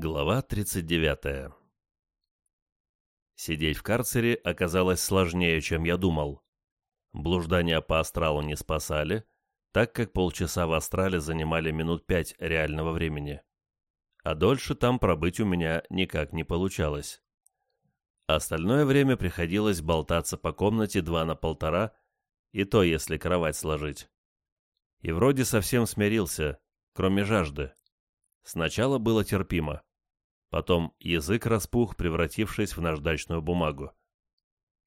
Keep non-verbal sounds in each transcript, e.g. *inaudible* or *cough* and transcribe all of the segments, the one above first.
Глава 39 Сидеть в карцере оказалось сложнее, чем я думал. Блуждания по астралу не спасали, так как полчаса в астрале занимали минут пять реального времени. А дольше там пробыть у меня никак не получалось. Остальное время приходилось болтаться по комнате два на полтора, и то, если кровать сложить. И вроде совсем смирился, кроме жажды. Сначала было терпимо. Потом язык распух, превратившись в наждачную бумагу.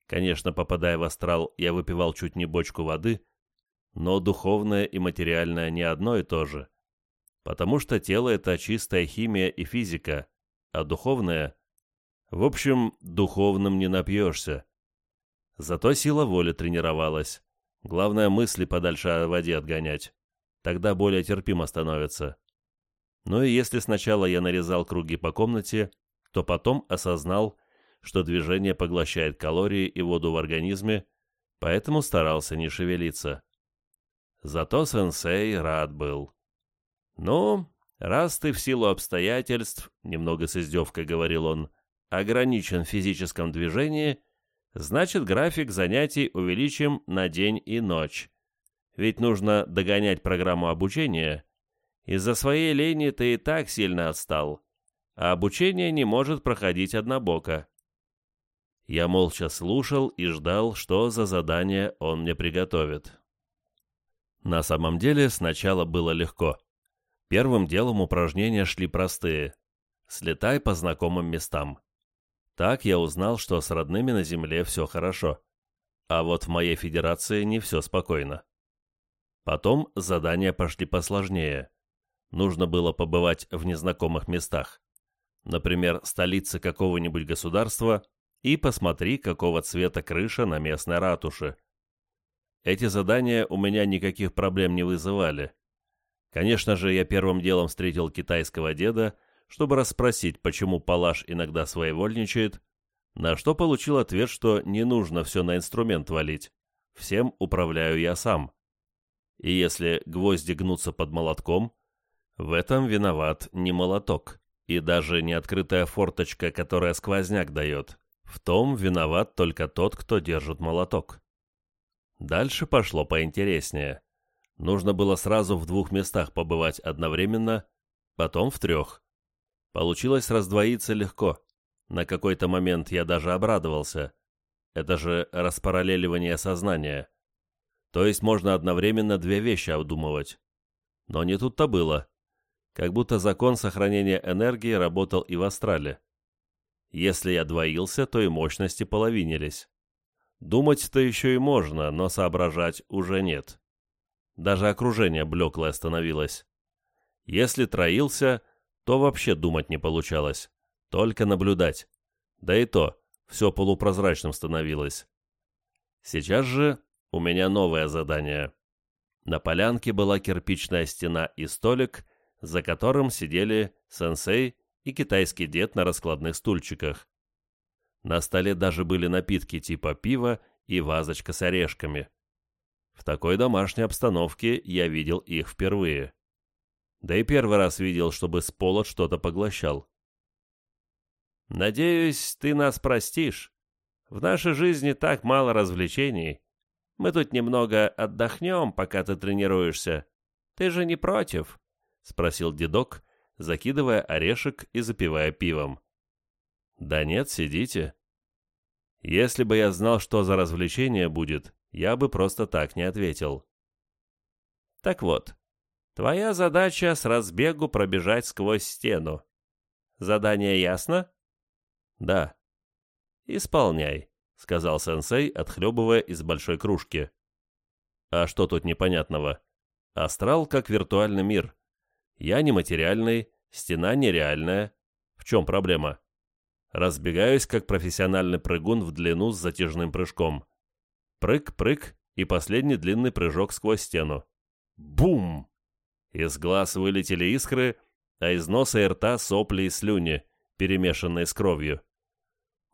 Конечно, попадая в астрал, я выпивал чуть не бочку воды, но духовное и материальное не одно и то же. Потому что тело — это чистая химия и физика, а духовное... В общем, духовным не напьешься. Зато сила воли тренировалась. Главное, мысли подальше о воде отгонять. Тогда более терпимо становится. Ну и если сначала я нарезал круги по комнате, то потом осознал, что движение поглощает калории и воду в организме, поэтому старался не шевелиться. Зато сенсей рад был. «Ну, раз ты в силу обстоятельств, — немного с издевкой говорил он, — ограничен в физическом движении, значит, график занятий увеличим на день и ночь. Ведь нужно догонять программу обучения, из-за своей лени ты и так сильно отстал, а обучение не может проходить однобоко. Я молча слушал и ждал, что за задание он мне приготовит. На самом деле сначала было легко. Первым делом упражнения шли простые. Слетай по знакомым местам. Так я узнал, что с родными на земле все хорошо. А вот в моей федерации не все спокойно. Потом задания пошли посложнее нужно было побывать в незнакомых местах. Например, столице какого-нибудь государства и посмотри, какого цвета крыша на местной ратуше. Эти задания у меня никаких проблем не вызывали. Конечно же, я первым делом встретил китайского деда, чтобы расспросить, почему Палаш иногда своевольничает, на что получил ответ, что не нужно все на инструмент валить. Всем управляю я сам. И если гвозди гнутся под молотком, в этом виноват не молоток, и даже не открытая форточка, которая сквозняк дает. В том виноват только тот, кто держит молоток. Дальше пошло поинтереснее. Нужно было сразу в двух местах побывать одновременно, потом в трех. Получилось раздвоиться легко. На какой-то момент я даже обрадовался. Это же распараллеливание сознания. То есть можно одновременно две вещи обдумывать. Но не тут-то было как будто закон сохранения энергии работал и в астрале. Если я двоился, то и мощности половинились. Думать-то еще и можно, но соображать уже нет. Даже окружение блеклое становилось. Если троился, то вообще думать не получалось, только наблюдать. Да и то, все полупрозрачным становилось. Сейчас же у меня новое задание. На полянке была кирпичная стена и столик, за которым сидели сенсей и китайский дед на раскладных стульчиках. На столе даже были напитки типа пива и вазочка с орешками. В такой домашней обстановке я видел их впервые. Да и первый раз видел, чтобы с пола что-то поглощал. «Надеюсь, ты нас простишь. В нашей жизни так мало развлечений. Мы тут немного отдохнем, пока ты тренируешься. Ты же не против?» — спросил дедок, закидывая орешек и запивая пивом. «Да нет, сидите». «Если бы я знал, что за развлечение будет, я бы просто так не ответил». «Так вот, твоя задача с разбегу пробежать сквозь стену. Задание ясно?» «Да». «Исполняй», — сказал сенсей, отхлебывая из большой кружки. «А что тут непонятного? Астрал как виртуальный мир. Я нематериальный, стена нереальная. В чем проблема? Разбегаюсь, как профессиональный прыгун в длину с затяжным прыжком. Прыг-прыг и последний длинный прыжок сквозь стену. Бум! Из глаз вылетели искры, а из носа и рта сопли и слюни, перемешанные с кровью.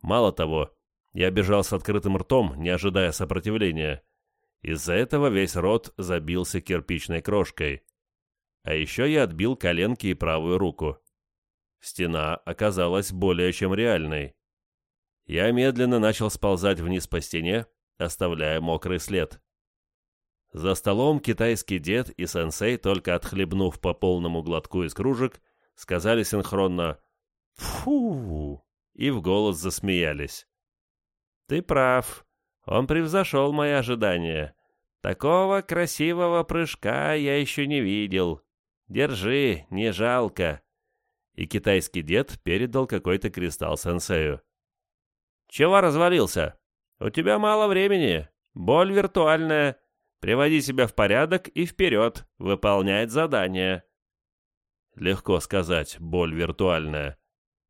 Мало того, я бежал с открытым ртом, не ожидая сопротивления. Из-за этого весь рот забился кирпичной крошкой. А еще я отбил коленки и правую руку. Стена оказалась более чем реальной. Я медленно начал сползать вниз по стене, оставляя мокрый след. За столом китайский дед и сенсей, только отхлебнув по полному глотку из кружек, сказали синхронно «Фу!» и в голос засмеялись. «Ты прав. Он превзошел мои ожидания. Такого красивого прыжка я еще не видел. Держи, не жалко». И китайский дед передал какой-то кристалл сенсею. «Чего развалился? У тебя мало времени. Боль виртуальная. Приводи себя в порядок и вперед, выполнять задание». Легко сказать, боль виртуальная.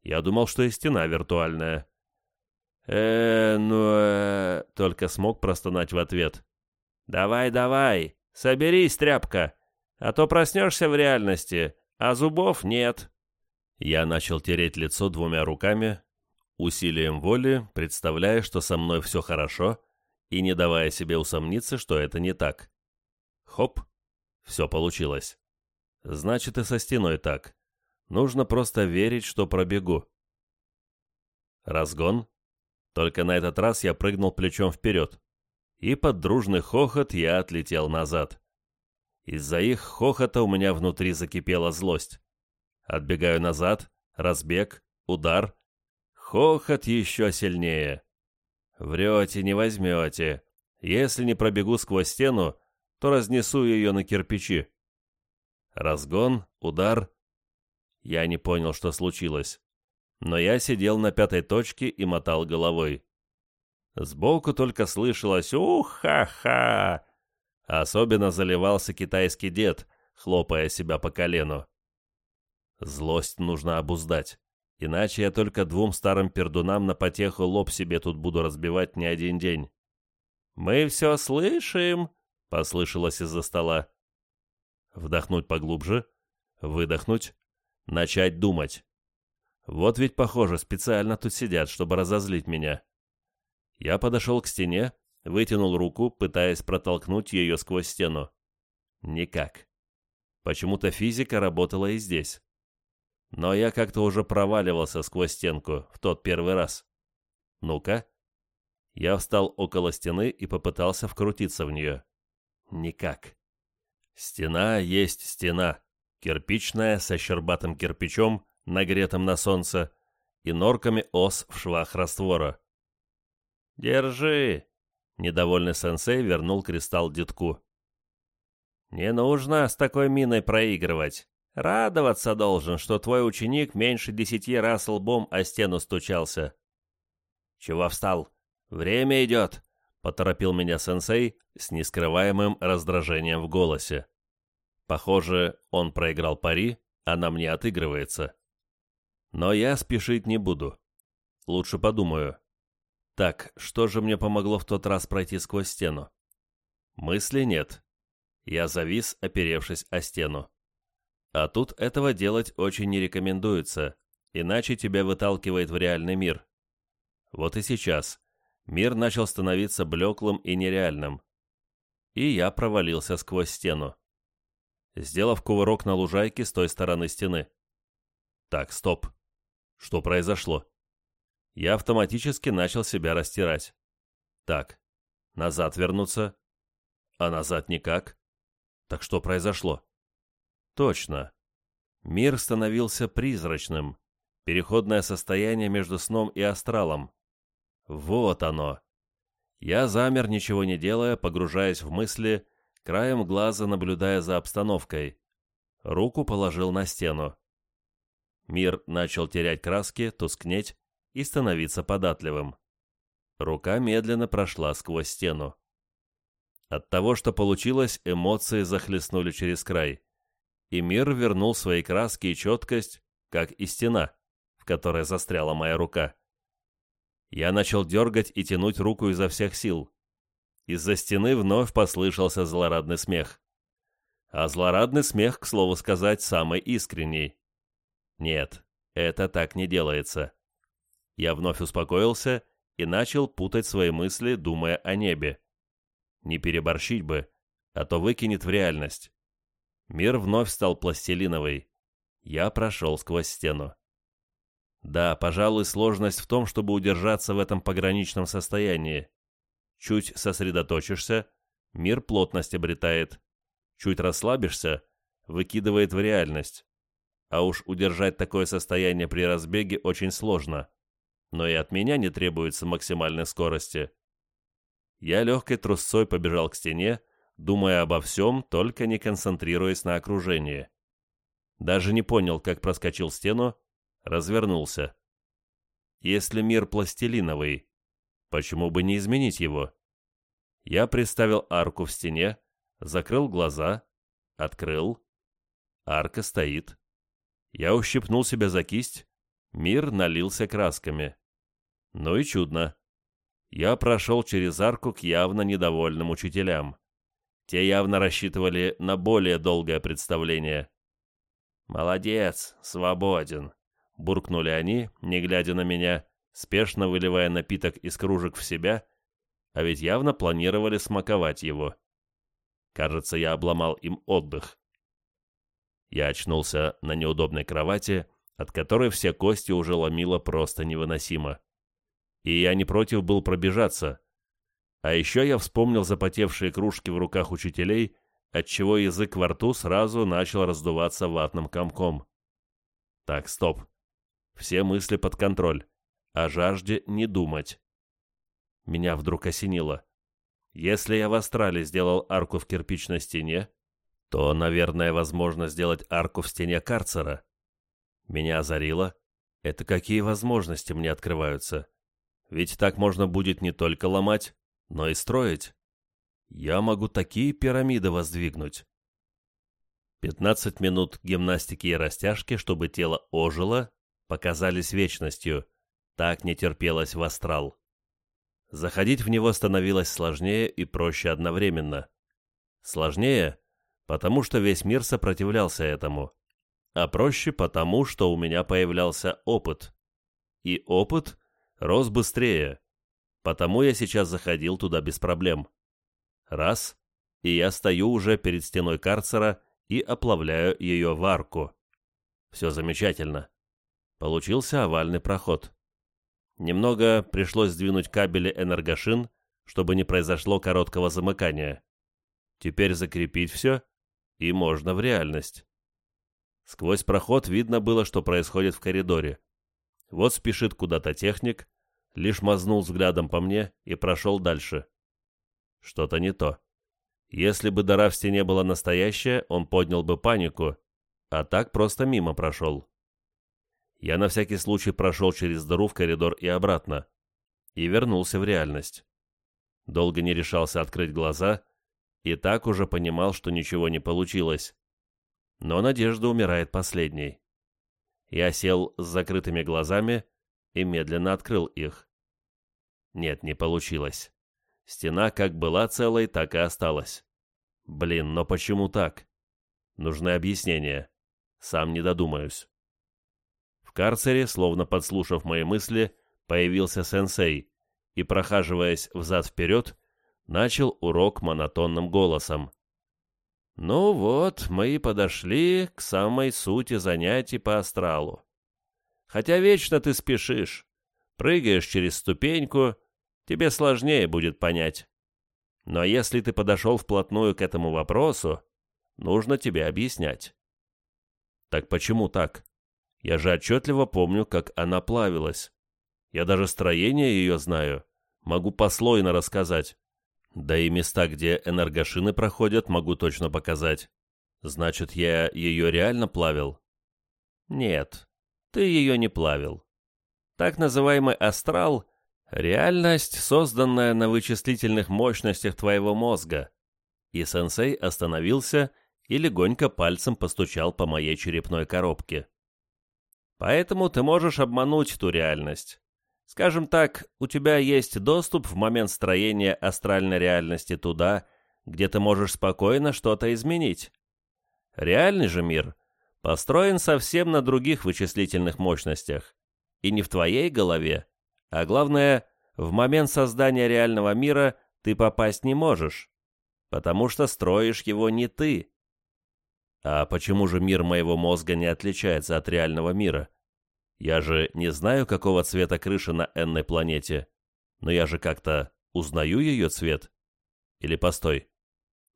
Я думал, что и стена виртуальная. э ну, э только смог простонать в ответ. «Давай, давай, соберись, тряпка, а то проснешься в реальности, а зубов нет». Я начал тереть лицо двумя руками, усилием воли, представляя, что со мной все хорошо, и не давая себе усомниться, что это не так. Хоп, все получилось. Значит, и со стеной так. Нужно просто верить, что пробегу. Разгон. Только на этот раз я прыгнул плечом вперед. И под дружный хохот я отлетел назад. Из-за их хохота у меня внутри закипела злость. Отбегаю назад, разбег, удар, Хохот еще сильнее. Врете, не возьмете. Если не пробегу сквозь стену, то разнесу ее на кирпичи. Разгон, удар. Я не понял, что случилось. Но я сидел на пятой точке и мотал головой. Сбоку только слышалось «Ух-ха-ха!» Особенно заливался китайский дед, хлопая себя по колену. Злость нужно обуздать. Иначе я только двум старым пердунам на потеху лоб себе тут буду разбивать не один день. «Мы все слышим!» — послышалось из-за стола. Вдохнуть поглубже, выдохнуть, начать думать. Вот ведь, похоже, специально тут сидят, чтобы разозлить меня. Я подошел к стене, вытянул руку, пытаясь протолкнуть ее сквозь стену. Никак. Почему-то физика работала и здесь. Но я как-то уже проваливался сквозь стенку в тот первый раз. Ну-ка. Я встал около стены и попытался вкрутиться в нее. Никак. Стена есть стена. Кирпичная, со щербатым кирпичом, нагретым на солнце, и норками ос в швах раствора. «Держи!» — недовольный сенсей вернул кристалл детку. «Не нужно с такой миной проигрывать. Радоваться должен, что твой ученик меньше десяти раз лбом о стену стучался. Чего встал? Время идет, поторопил меня сенсей с нескрываемым раздражением в голосе. Похоже, он проиграл пари, а на мне отыгрывается. Но я спешить не буду. Лучше подумаю. Так, что же мне помогло в тот раз пройти сквозь стену? Мысли нет. Я завис, оперевшись о стену. А тут этого делать очень не рекомендуется, иначе тебя выталкивает в реальный мир. Вот и сейчас мир начал становиться блеклым и нереальным. И я провалился сквозь стену. Сделав кувырок на лужайке с той стороны стены. Так, стоп. Что произошло? Я автоматически начал себя растирать. Так, назад вернуться. А назад никак. Так что произошло? Точно. Мир становился призрачным. Переходное состояние между сном и астралом. Вот оно. Я замер, ничего не делая, погружаясь в мысли, краем глаза наблюдая за обстановкой. Руку положил на стену. Мир начал терять краски, тускнеть и становиться податливым. Рука медленно прошла сквозь стену. От того, что получилось, эмоции захлестнули через край и мир вернул свои краски и четкость, как и стена, в которой застряла моя рука. Я начал дергать и тянуть руку изо всех сил. Из-за стены вновь послышался злорадный смех. А злорадный смех, к слову сказать, самый искренний. Нет, это так не делается. Я вновь успокоился и начал путать свои мысли, думая о небе. Не переборщить бы, а то выкинет в реальность. Мир вновь стал пластилиновый. Я прошел сквозь стену. Да, пожалуй, сложность в том, чтобы удержаться в этом пограничном состоянии. Чуть сосредоточишься, мир плотность обретает. Чуть расслабишься, выкидывает в реальность. А уж удержать такое состояние при разбеге очень сложно. Но и от меня не требуется максимальной скорости. Я легкой трусцой побежал к стене, думая обо всем, только не концентрируясь на окружении. Даже не понял, как проскочил стену, развернулся. Если мир пластилиновый, почему бы не изменить его? Я приставил арку в стене, закрыл глаза, открыл. Арка стоит. Я ущипнул себя за кисть, мир налился красками. Ну и чудно. Я прошел через арку к явно недовольным учителям. Те явно рассчитывали на более долгое представление. «Молодец, свободен», — буркнули они, не глядя на меня, спешно выливая напиток из кружек в себя, а ведь явно планировали смаковать его. Кажется, я обломал им отдых. Я очнулся на неудобной кровати, от которой все кости уже ломило просто невыносимо. И я не против был пробежаться. А еще я вспомнил запотевшие кружки в руках учителей, отчего язык во рту сразу начал раздуваться ватным комком. Так, стоп. Все мысли под контроль. О жажде не думать. Меня вдруг осенило. Если я в Астрале сделал арку в кирпичной стене, то, наверное, возможно сделать арку в стене карцера. Меня озарило. Это какие возможности мне открываются? Ведь так можно будет не только ломать, но и строить. Я могу такие пирамиды воздвигнуть. 15 минут гимнастики и растяжки, чтобы тело ожило, показались вечностью. Так не терпелось в астрал. Заходить в него становилось сложнее и проще одновременно. Сложнее, потому что весь мир сопротивлялся этому, а проще потому, что у меня появлялся опыт. И опыт рос быстрее, потому я сейчас заходил туда без проблем. Раз, и я стою уже перед стеной карцера и оплавляю ее в арку. Все замечательно. Получился овальный проход. Немного пришлось сдвинуть кабели энергошин, чтобы не произошло короткого замыкания. Теперь закрепить все и можно в реальность. Сквозь проход видно было, что происходит в коридоре. Вот спешит куда-то техник, лишь мазнул взглядом по мне и прошел дальше. Что-то не то. Если бы дыра в стене была настоящая, он поднял бы панику, а так просто мимо прошел. Я на всякий случай прошел через дыру в коридор и обратно, и вернулся в реальность. Долго не решался открыть глаза, и так уже понимал, что ничего не получилось. Но надежда умирает последней. Я сел с закрытыми глазами и медленно открыл их. Нет, не получилось. Стена как была целой, так и осталась. Блин, но почему так? Нужны объяснения. Сам не додумаюсь. В карцере, словно подслушав мои мысли, появился сенсей и, прохаживаясь взад-вперед, начал урок монотонным голосом. «Ну вот, мы и подошли к самой сути занятий по астралу. Хотя вечно ты спешишь, прыгаешь через ступеньку, тебе сложнее будет понять. Но если ты подошел вплотную к этому вопросу, нужно тебе объяснять». «Так почему так? Я же отчетливо помню, как она плавилась. Я даже строение ее знаю, могу послойно рассказать». Да и места, где энергошины проходят, могу точно показать. Значит, я ее реально плавил? Нет, ты ее не плавил. Так называемый астрал — реальность, созданная на вычислительных мощностях твоего мозга. И сенсей остановился и легонько пальцем постучал по моей черепной коробке. Поэтому ты можешь обмануть ту реальность. Скажем так, у тебя есть доступ в момент строения астральной реальности туда, где ты можешь спокойно что-то изменить. Реальный же мир построен совсем на других вычислительных мощностях. И не в твоей голове, а главное, в момент создания реального мира ты попасть не можешь, потому что строишь его не ты. А почему же мир моего мозга не отличается от реального мира? Я же не знаю, какого цвета крыша на энной планете, но я же как-то узнаю ее цвет. Или постой,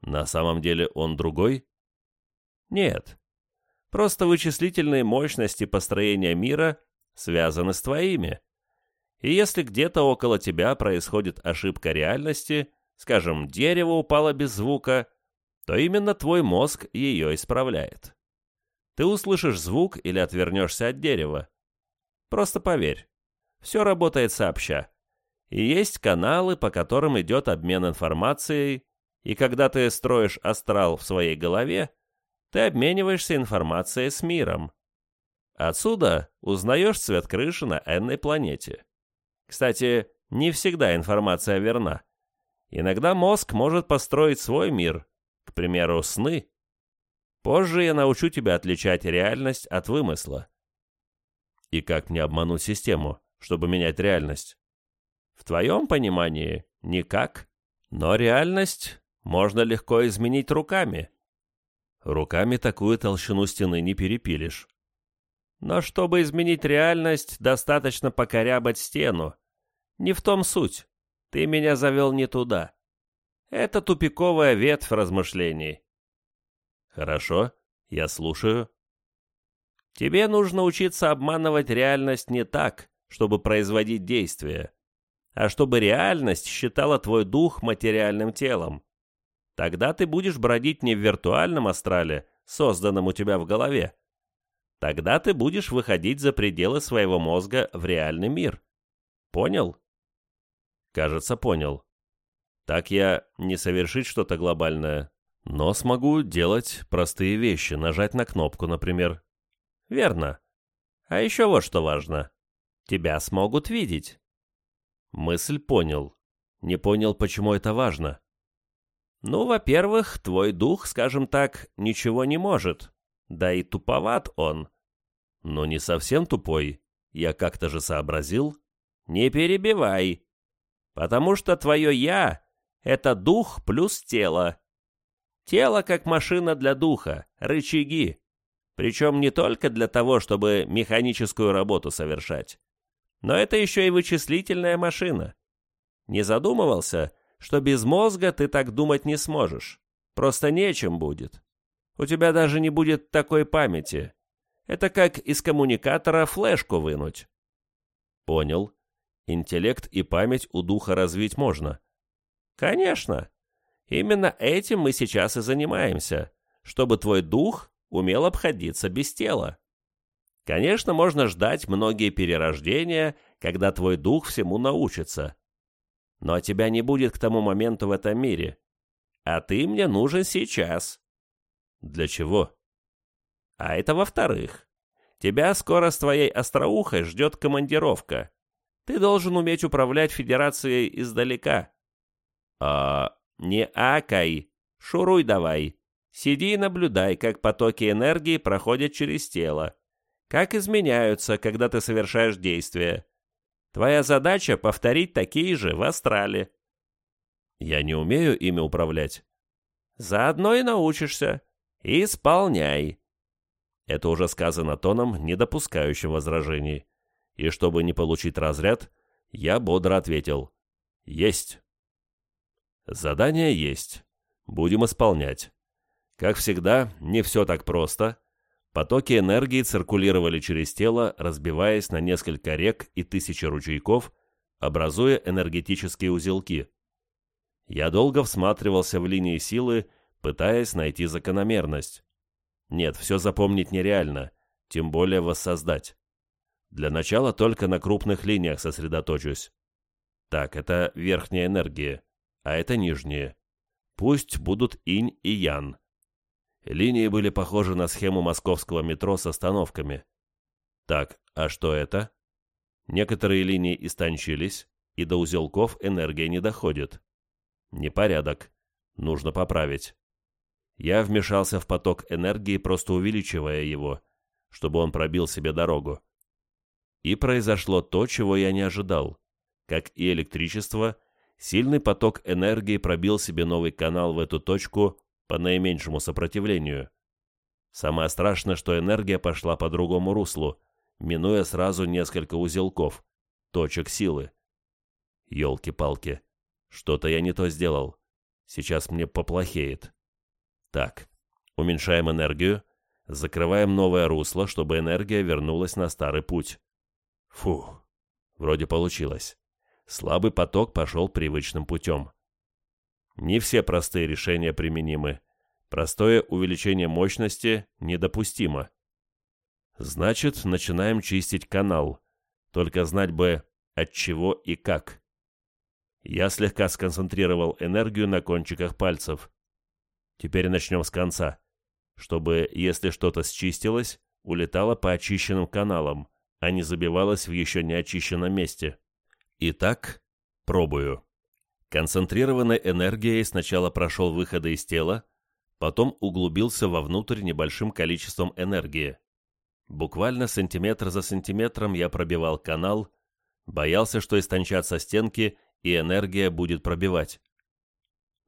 на самом деле он другой? Нет. Просто вычислительные мощности построения мира связаны с твоими. И если где-то около тебя происходит ошибка реальности, скажем, дерево упало без звука, то именно твой мозг ее исправляет. Ты услышишь звук или отвернешься от дерева. Просто поверь, все работает сообща. И есть каналы, по которым идет обмен информацией, и когда ты строишь астрал в своей голове, ты обмениваешься информацией с миром. Отсюда узнаешь цвет крыши на энной планете. Кстати, не всегда информация верна. Иногда мозг может построить свой мир, к примеру, сны. Позже я научу тебя отличать реальность от вымысла. И как мне обмануть систему, чтобы менять реальность? В твоем понимании никак. Но реальность можно легко изменить руками. Руками такую толщину стены не перепилишь. Но чтобы изменить реальность, достаточно покорябать стену. Не в том суть. Ты меня завел не туда. Это тупиковая ветвь размышлений. Хорошо, я слушаю. Тебе нужно учиться обманывать реальность не так, чтобы производить действия, а чтобы реальность считала твой дух материальным телом. Тогда ты будешь бродить не в виртуальном астрале, созданном у тебя в голове. Тогда ты будешь выходить за пределы своего мозга в реальный мир. Понял? Кажется, понял. Так я не совершить что-то глобальное, но смогу делать простые вещи, нажать на кнопку, например. Верно. А еще вот что важно. Тебя смогут видеть. Мысль понял. Не понял, почему это важно. Ну, во-первых, твой дух, скажем так, ничего не может. Да и туповат он. Но не совсем тупой. Я как-то же сообразил. Не перебивай. Потому что твое «я» — это дух плюс тело. Тело как машина для духа, рычаги. Причем не только для того, чтобы механическую работу совершать. Но это еще и вычислительная машина. Не задумывался, что без мозга ты так думать не сможешь. Просто нечем будет. У тебя даже не будет такой памяти. Это как из коммуникатора флешку вынуть. Понял. Интеллект и память у духа развить можно. Конечно. Именно этим мы сейчас и занимаемся, чтобы твой дух умел обходиться без тела. Конечно, можно ждать многие перерождения, когда твой дух всему научится. Но тебя не будет к тому моменту в этом мире. А ты мне нужен сейчас. Для чего? А это во-вторых. Тебя скоро с твоей остроухой ждет командировка. Ты должен уметь управлять Федерацией издалека. А, не акай. Шуруй давай. Сиди и наблюдай, как потоки энергии проходят через тело. Как изменяются, когда ты совершаешь действия. Твоя задача — повторить такие же в астрале. Я не умею ими управлять. Заодно и научишься. Исполняй. Это уже сказано тоном, не допускающим возражений. И чтобы не получить разряд, я бодро ответил. Есть. Задание есть. Будем исполнять. Как всегда, не все так просто, Потоки энергии циркулировали через тело, разбиваясь на несколько рек и тысячи ручейков, образуя энергетические узелки. Я долго всматривался в линии силы, пытаясь найти закономерность. Нет, все запомнить нереально, тем более воссоздать. Для начала только на крупных линиях сосредоточусь. Так, это верхняя энергия, а это нижняя. Пусть будут инь и ян. Линии были похожи на схему московского метро с остановками. Так, а что это? Некоторые линии истончились, и до узелков энергия не доходит. Непорядок. Нужно поправить. Я вмешался в поток энергии, просто увеличивая его, чтобы он пробил себе дорогу. И произошло то, чего я не ожидал. Как и электричество, сильный поток энергии пробил себе новый канал в эту точку по наименьшему сопротивлению. Самое страшное, что энергия пошла по другому руслу, минуя сразу несколько узелков, точек силы. Ёлки-палки, что-то я не то сделал. Сейчас мне поплохеет. Так, уменьшаем энергию, закрываем новое русло, чтобы энергия вернулась на старый путь. Фух, вроде получилось. Слабый поток пошел привычным путем. Не все простые решения применимы. Простое увеличение мощности недопустимо. Значит, начинаем чистить канал. Только знать бы, от чего и как. Я слегка сконцентрировал энергию на кончиках пальцев. Теперь начнем с конца, чтобы, если что-то счистилось, улетало по очищенным каналам, а не забивалось в еще не очищенном месте. Итак, пробую. Концентрированной энергией сначала прошел выходы из тела, потом углубился вовнутрь небольшим количеством энергии. Буквально сантиметр за сантиметром я пробивал канал, боялся, что истончатся стенки и энергия будет пробивать.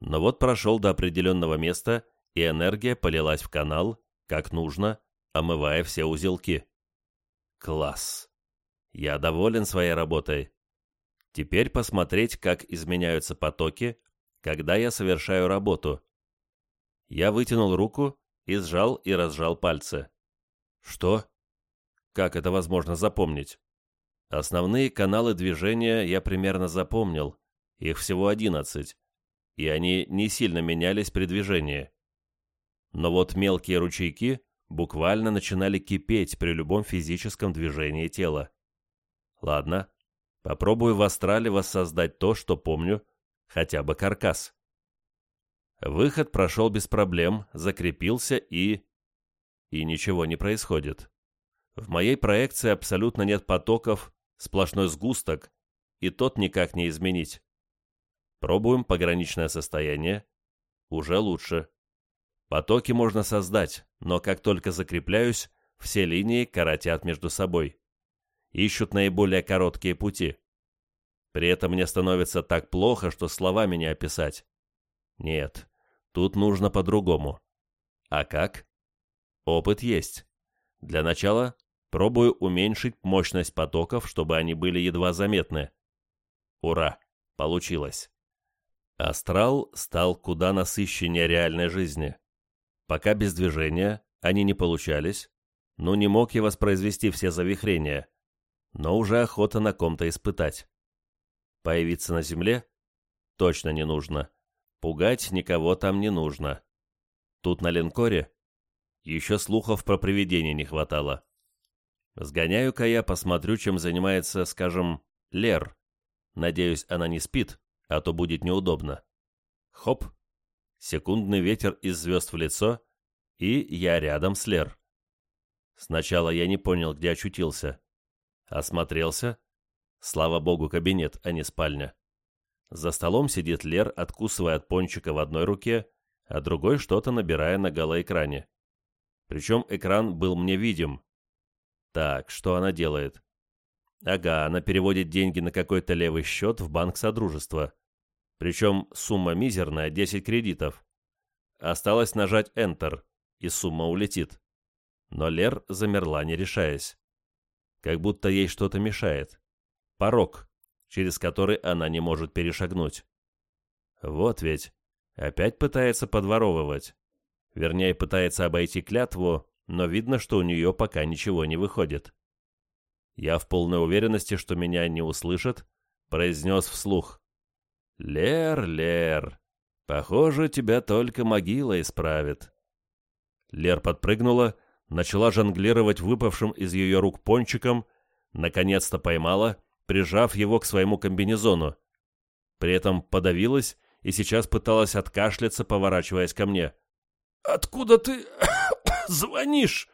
Но вот прошел до определенного места, и энергия полилась в канал, как нужно, омывая все узелки. Класс! Я доволен своей работой. Теперь посмотреть, как изменяются потоки, когда я совершаю работу. Я вытянул руку и сжал и разжал пальцы. Что? Как это возможно запомнить? Основные каналы движения я примерно запомнил, их всего 11, и они не сильно менялись при движении. Но вот мелкие ручейки буквально начинали кипеть при любом физическом движении тела. Ладно, попробую в астрале воссоздать то, что помню, хотя бы каркас. Выход прошел без проблем, закрепился и... И ничего не происходит. В моей проекции абсолютно нет потоков, сплошной сгусток, и тот никак не изменить. Пробуем пограничное состояние. Уже лучше. Потоки можно создать, но как только закрепляюсь, все линии коротят между собой. Ищут наиболее короткие пути. При этом мне становится так плохо, что словами не описать. Нет, тут нужно по-другому. А как? Опыт есть. Для начала Пробую уменьшить мощность потоков, чтобы они были едва заметны. Ура! Получилось. Астрал стал куда насыщеннее реальной жизни. Пока без движения они не получались, но не мог я воспроизвести все завихрения, но уже охота на ком-то испытать. Появиться на земле? Точно не нужно. Пугать никого там не нужно. Тут на линкоре еще слухов про привидения не хватало. Сгоняю-ка я, посмотрю, чем занимается, скажем, Лер. Надеюсь, она не спит, а то будет неудобно. Хоп! Секундный ветер из звезд в лицо, и я рядом с Лер. Сначала я не понял, где очутился. Осмотрелся. Слава богу, кабинет, а не спальня. За столом сидит Лер, откусывая от пончика в одной руке, а другой что-то набирая на голоэкране. Причем экран был мне видим, так, что она делает? Ага, она переводит деньги на какой-то левый счет в банк Содружества. Причем сумма мизерная, 10 кредитов. Осталось нажать Enter, и сумма улетит. Но Лер замерла, не решаясь. Как будто ей что-то мешает. Порог, через который она не может перешагнуть. Вот ведь. Опять пытается подворовывать. Вернее, пытается обойти клятву, но видно, что у нее пока ничего не выходит. Я в полной уверенности, что меня не услышат, произнес вслух. «Лер, Лер, похоже, тебя только могила исправит». Лер подпрыгнула, начала жонглировать выпавшим из ее рук пончиком, наконец-то поймала, прижав его к своему комбинезону. При этом подавилась и сейчас пыталась откашляться, поворачиваясь ко мне. «Откуда ты *coughs* звонишь?»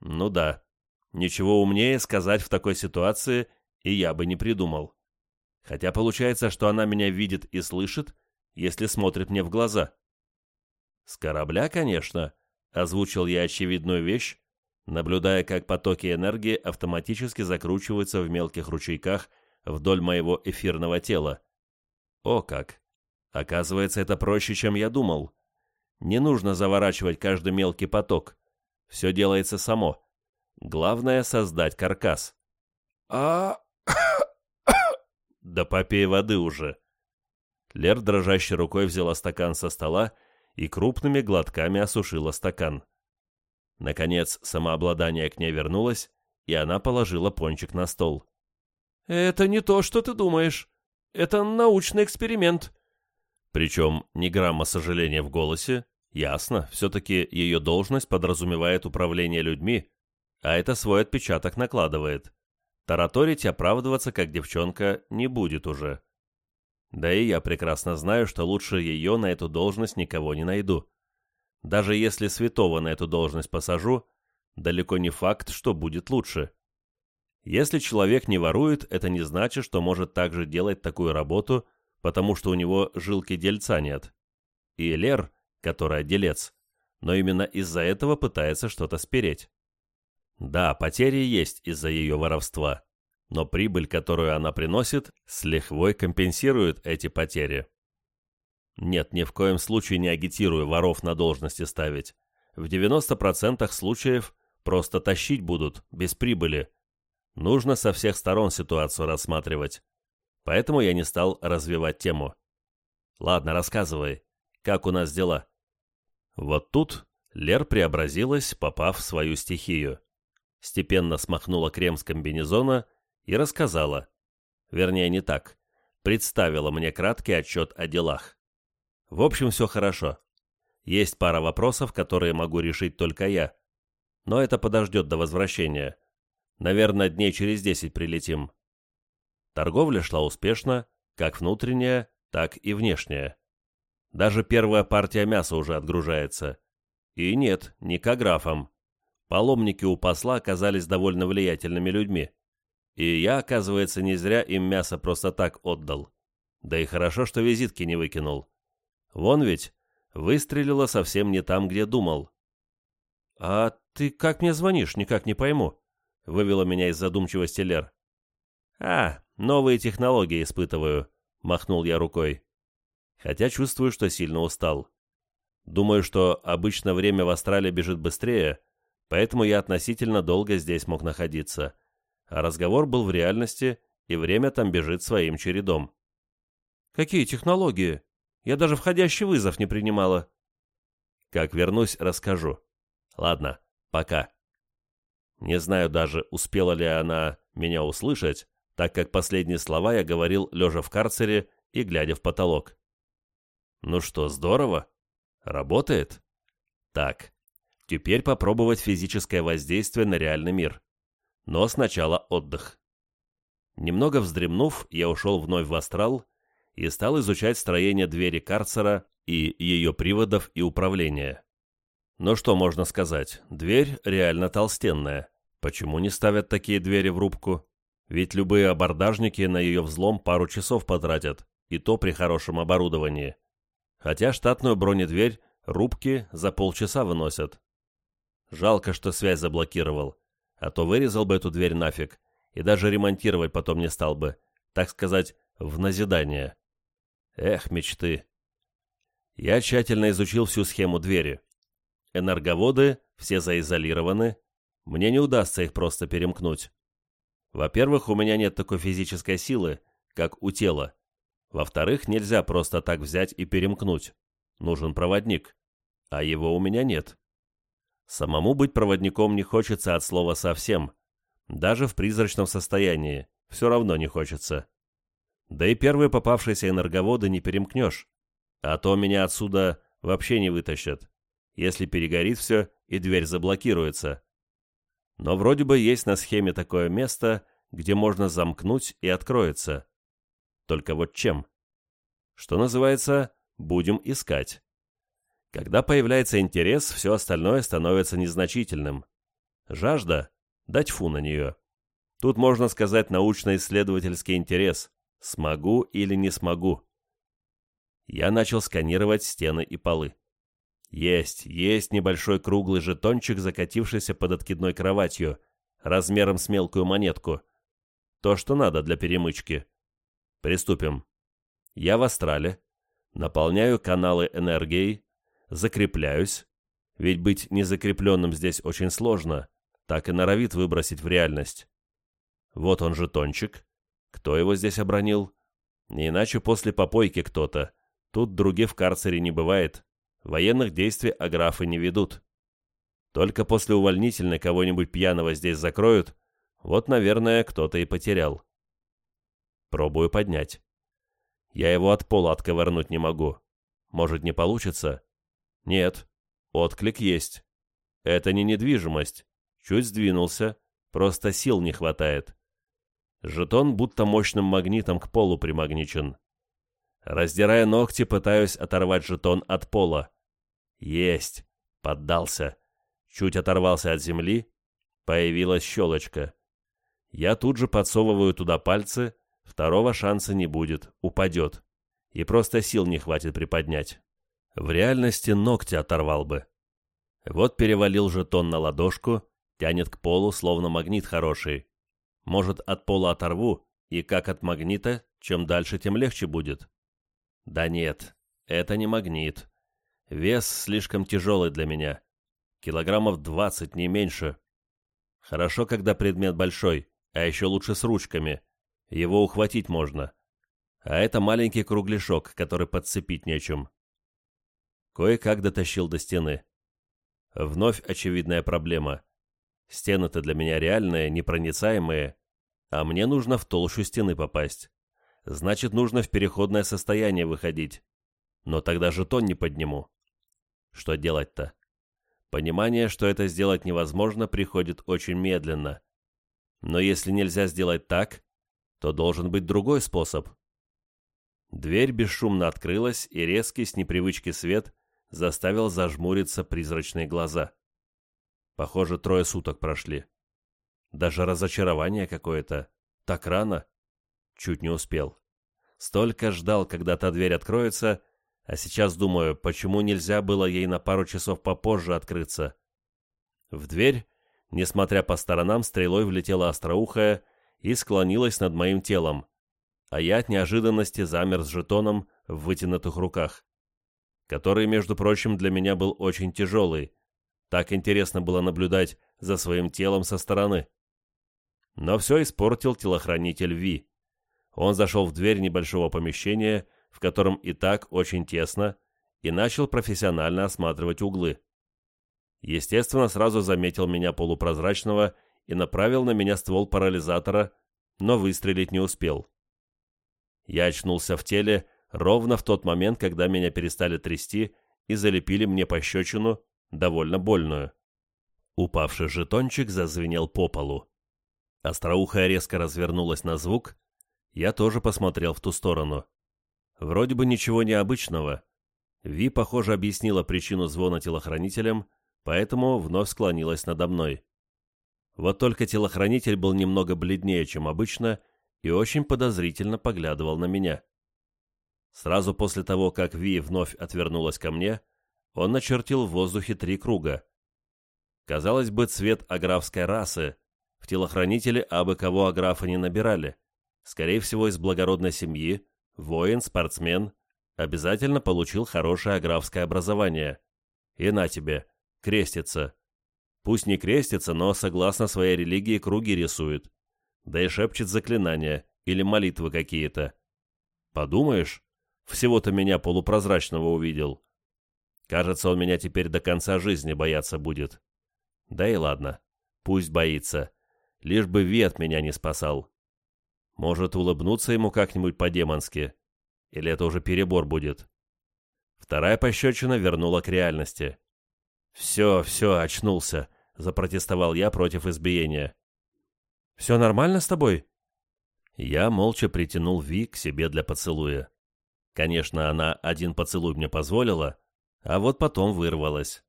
«Ну да. Ничего умнее сказать в такой ситуации и я бы не придумал. Хотя получается, что она меня видит и слышит, если смотрит мне в глаза». «С корабля, конечно», — озвучил я очевидную вещь, наблюдая, как потоки энергии автоматически закручиваются в мелких ручейках вдоль моего эфирного тела. О как! Оказывается, это проще, чем я думал. Не нужно заворачивать каждый мелкий поток. Все делается само. Главное — создать каркас. А... *coughs* Да попей воды уже. Лер дрожащей рукой взяла стакан со стола и крупными глотками осушила стакан. Наконец, самообладание к ней вернулось, и она положила пончик на стол. «Это не то, что ты думаешь. Это научный эксперимент». Причем ни грамма сожаления в голосе. Ясно, все-таки ее должность подразумевает управление людьми, а это свой отпечаток накладывает. Тараторить и оправдываться, как девчонка, не будет уже. Да и я прекрасно знаю, что лучше ее на эту должность никого не найду. Даже если святого на эту должность посажу, далеко не факт, что будет лучше. Если человек не ворует, это не значит, что может также делать такую работу, потому что у него жилки дельца нет. И Лер, которая делец, но именно из-за этого пытается что-то спереть. Да, потери есть из-за ее воровства, но прибыль, которую она приносит, с лихвой компенсирует эти потери. Нет, ни в коем случае не агитирую воров на должности ставить. В 90% случаев просто тащить будут, без прибыли. Нужно со всех сторон ситуацию рассматривать. Поэтому я не стал развивать тему. Ладно, рассказывай, как у нас дела? Вот тут Лер преобразилась, попав в свою стихию степенно смахнула крем с комбинезона и рассказала. Вернее, не так. Представила мне краткий отчет о делах. В общем, все хорошо. Есть пара вопросов, которые могу решить только я. Но это подождет до возвращения. Наверное, дней через десять прилетим. Торговля шла успешно, как внутренняя, так и внешняя. Даже первая партия мяса уже отгружается. И нет, не к графам. Паломники у посла оказались довольно влиятельными людьми. И я, оказывается, не зря им мясо просто так отдал. Да и хорошо, что визитки не выкинул. Вон ведь, выстрелило совсем не там, где думал. «А ты как мне звонишь, никак не пойму», — вывела меня из задумчивости Лер. «А, новые технологии испытываю», — махнул я рукой. Хотя чувствую, что сильно устал. Думаю, что обычно время в Астрале бежит быстрее, поэтому я относительно долго здесь мог находиться. А разговор был в реальности, и время там бежит своим чередом. «Какие технологии? Я даже входящий вызов не принимала». «Как вернусь, расскажу. Ладно, пока». Не знаю даже, успела ли она меня услышать, так как последние слова я говорил, лежа в карцере и глядя в потолок. «Ну что, здорово? Работает?» «Так, Теперь попробовать физическое воздействие на реальный мир. Но сначала отдых. Немного вздремнув, я ушел вновь в астрал и стал изучать строение двери карцера и ее приводов и управления. Но что можно сказать, дверь реально толстенная. Почему не ставят такие двери в рубку? Ведь любые абордажники на ее взлом пару часов потратят, и то при хорошем оборудовании. Хотя штатную бронедверь рубки за полчаса выносят. Жалко, что связь заблокировал. А то вырезал бы эту дверь нафиг. И даже ремонтировать потом не стал бы. Так сказать, в назидание. Эх, мечты. Я тщательно изучил всю схему двери. Энерговоды все заизолированы. Мне не удастся их просто перемкнуть. Во-первых, у меня нет такой физической силы, как у тела. Во-вторых, нельзя просто так взять и перемкнуть. Нужен проводник. А его у меня нет. Самому быть проводником не хочется от слова совсем. Даже в призрачном состоянии. Все равно не хочется. Да и первые попавшиеся энерговоды не перемкнешь. А то меня отсюда вообще не вытащат. Если перегорит все и дверь заблокируется. Но вроде бы есть на схеме такое место, где можно замкнуть и откроется. Только вот чем? Что называется, будем искать. Когда появляется интерес, все остальное становится незначительным. Жажда – дать фу на нее. Тут можно сказать научно-исследовательский интерес. Смогу или не смогу. Я начал сканировать стены и полы. Есть, есть небольшой круглый жетончик, закатившийся под откидной кроватью, размером с мелкую монетку. То, что надо для перемычки. Приступим. Я в астрале, наполняю каналы энергией, закрепляюсь, ведь быть незакрепленным здесь очень сложно, так и норовит выбросить в реальность. Вот он жетончик. Кто его здесь обронил? Не иначе после попойки кто-то. Тут других в карцере не бывает. Военных действий аграфы не ведут. Только после увольнительной кого-нибудь пьяного здесь закроют, вот, наверное, кто-то и потерял. Пробую поднять. Я его от пола отковырнуть не могу. Может, не получится? Нет. Отклик есть. Это не недвижимость. Чуть сдвинулся, просто сил не хватает. Жетон будто мощным магнитом к полу примагничен. Раздирая ногти, пытаюсь оторвать жетон от пола. Есть. Поддался. Чуть оторвался от земли. Появилась щелочка. Я тут же подсовываю туда пальцы, второго шанса не будет, упадет. И просто сил не хватит приподнять. В реальности ногти оторвал бы. Вот перевалил жетон на ладошку, тянет к полу, словно магнит хороший. Может, от пола оторву, и как от магнита, чем дальше, тем легче будет. Да нет, это не магнит. Вес слишком тяжелый для меня. Килограммов двадцать, не меньше. Хорошо, когда предмет большой, а еще лучше с ручками. Его ухватить можно. А это маленький кругляшок, который подцепить нечем. Кое-как дотащил до стены. Вновь очевидная проблема. Стены-то для меня реальные, непроницаемые, а мне нужно в толщу стены попасть. Значит, нужно в переходное состояние выходить. Но тогда жетон не подниму. Что делать-то? Понимание, что это сделать невозможно, приходит очень медленно. Но если нельзя сделать так, то должен быть другой способ. Дверь бесшумно открылась, и резкий с непривычки свет заставил зажмуриться призрачные глаза. Похоже, трое суток прошли. Даже разочарование какое-то. Так рано. Чуть не успел. Столько ждал, когда та дверь откроется, а сейчас думаю, почему нельзя было ей на пару часов попозже открыться. В дверь, несмотря по сторонам, стрелой влетела остроухая и склонилась над моим телом, а я от неожиданности замер с жетоном в вытянутых руках, который, между прочим, для меня был очень тяжелый. Так интересно было наблюдать за своим телом со стороны. Но все испортил телохранитель Ви. Он зашел в дверь небольшого помещения, в котором и так очень тесно, и начал профессионально осматривать углы. Естественно, сразу заметил меня полупрозрачного и направил на меня ствол парализатора, но выстрелить не успел. Я очнулся в теле ровно в тот момент, когда меня перестали трясти и залепили мне пощечину, довольно больную. Упавший жетончик зазвенел по полу. Остроухая резко развернулась на звук. Я тоже посмотрел в ту сторону. Вроде бы ничего необычного. Ви, похоже, объяснила причину звона телохранителям, поэтому вновь склонилась надо мной. Вот только телохранитель был немного бледнее, чем обычно, и очень подозрительно поглядывал на меня. Сразу после того, как Ви вновь отвернулась ко мне, он начертил в воздухе три круга. Казалось бы, цвет аграфской расы. В телохранителе абы кого аграфа не набирали. Скорее всего, из благородной семьи, воин, спортсмен, обязательно получил хорошее аграфское образование. И на тебе, крестится. Пусть не крестится, но согласно своей религии круги рисует. Да и шепчет заклинания или молитвы какие-то. Подумаешь, всего-то меня полупрозрачного увидел. Кажется, он меня теперь до конца жизни бояться будет. Да и ладно, пусть боится. Лишь бы Ви от меня не спасал. Может, улыбнуться ему как-нибудь по-демонски? Или это уже перебор будет? Вторая пощечина вернула к реальности. «Все, все, очнулся», — запротестовал я против избиения. «Все нормально с тобой?» Я молча притянул Ви к себе для поцелуя. Конечно, она один поцелуй мне позволила, а вот потом вырвалась.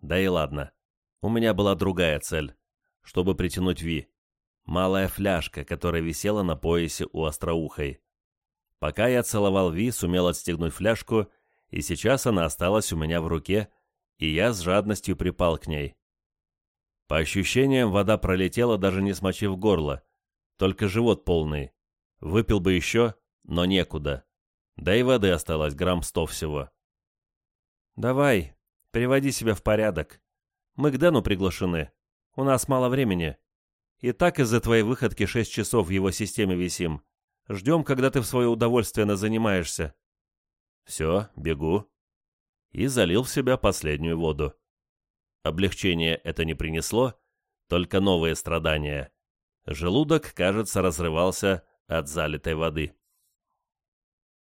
Да и ладно. У меня была другая цель, чтобы притянуть Ви. Малая фляжка, которая висела на поясе у остроухой. Пока я целовал Ви, сумел отстегнуть фляжку, и сейчас она осталась у меня в руке, и я с жадностью припал к ней. По ощущениям, вода пролетела, даже не смочив горло. Только живот полный. Выпил бы еще, но некуда. Да и воды осталось грамм сто всего. «Давай, приводи себя в порядок. Мы к Дэну приглашены. У нас мало времени. И так из-за твоей выходки шесть часов в его системе висим. Ждем, когда ты в свое удовольствие занимаешься. Все, бегу. И залил в себя последнюю воду. Облегчение это не принесло, только новые страдания. Желудок, кажется, разрывался от залитой воды.